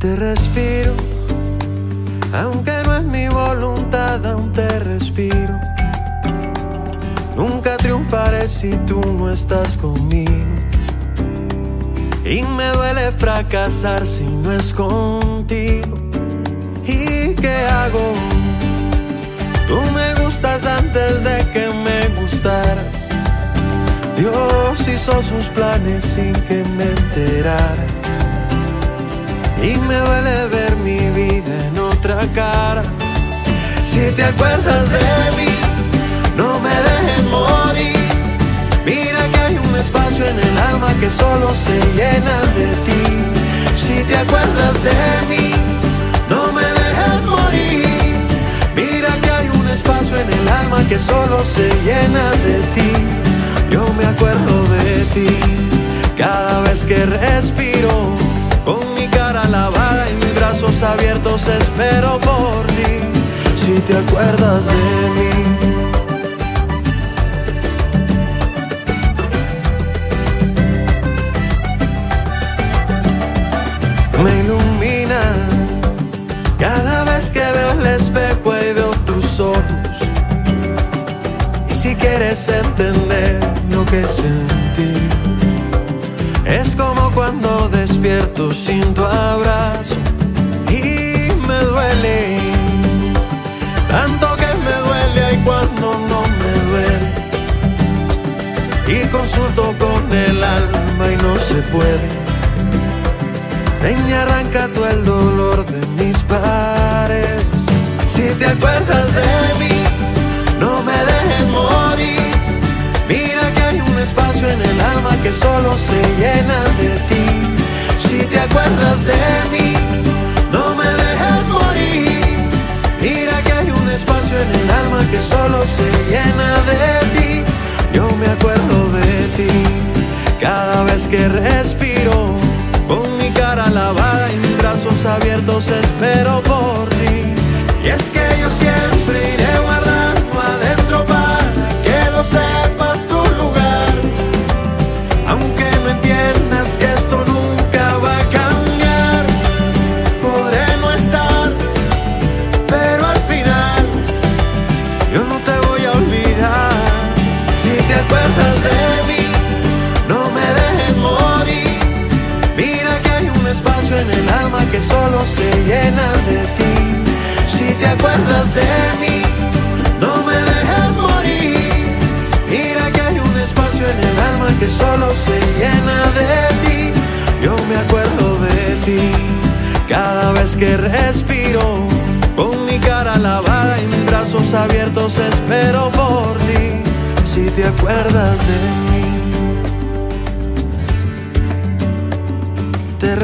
Te respiro, aunque no es mi voluntad, aún te respiro. Nunca triunfaré si tú no estás conmigo. Y me duele fracasar si no es contigo. ¿Y qué hago? Tú me gustas antes de que me gustaras. Dios hizo sus planes sin que me enterara. Y me duele ver mi vida en otra cara. Si te acuerdas de mí, no me dejes morir. Mira que hay un espacio en el alma que solo se llena de ti. Si te acuerdas de mí, no me dejes morir. Mira que hay un espacio en el alma que solo se llena de ti. Yo me acuerdo de ti cada vez que respiro. Abiertos espero por ti. Si te acuerdas de mí. me ilumina cada vez que veo el espejo y veo tus ojos. Y si quieres entender lo que sentí, es como cuando despierto sin tu abrazo Y consulto con el alma y no se puede. Ven y arranca tú el dolor de mis pares. Si te acuerdas de mí, no me dejes morir. Mira que hay un espacio en el alma que solo se llena de ti. Si te acuerdas de mí, no me dejes morir. Mira que hay un espacio en el alma que solo se llena de ti. Yo me acuerdo cada vez que respiro con mi cara lavada y mis brazos abiertos espero por espacio en el alma que solo se llena de ti. Si te acuerdas de mí, no me dejes morir. Mira que hay un espacio en el alma que solo se llena de ti. Yo me acuerdo de ti cada vez que respiro. Con mi cara lavada y mis brazos abiertos espero por ti. Si te acuerdas de mí.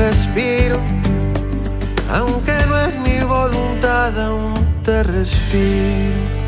Respiro, aunque no es mi voluntad, aún te respiro.